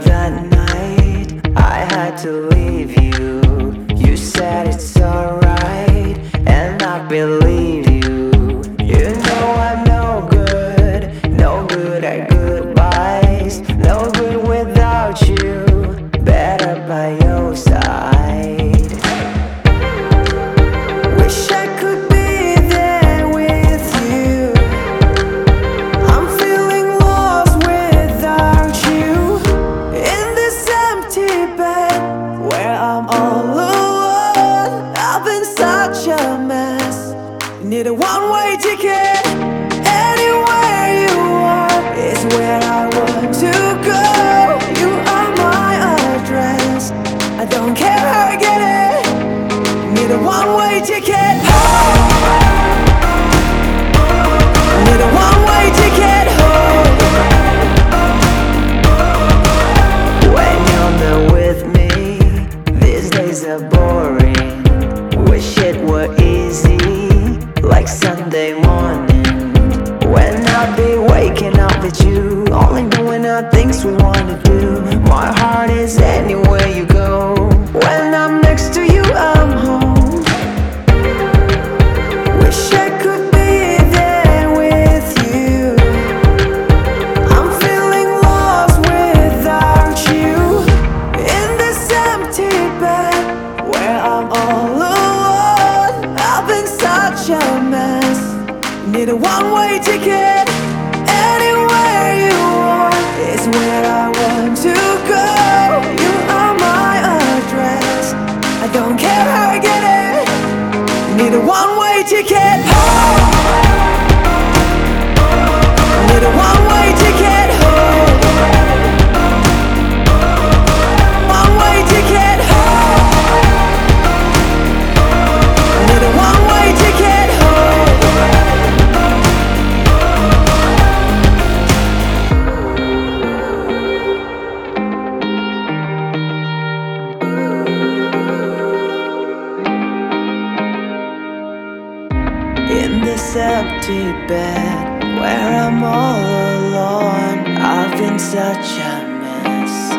that night, I had to leave you. Need a one way ticket. Anywhere you are is where I want to go. You are my address. I don't care how I get it. Need a one way ticket home. Need a one way ticket home. When you're not with me, these days are boring. Wish it were easy, like Sunday morning. When I'll be waking up with you, only doing the things we wanna do. My heart is anywhere such a mess. Need a one way ticket. Anywhere you are is where I want to go. You are my address. I don't care how I get it. Need a one way ticket empty bed where I'm all alone. I've been such a mess.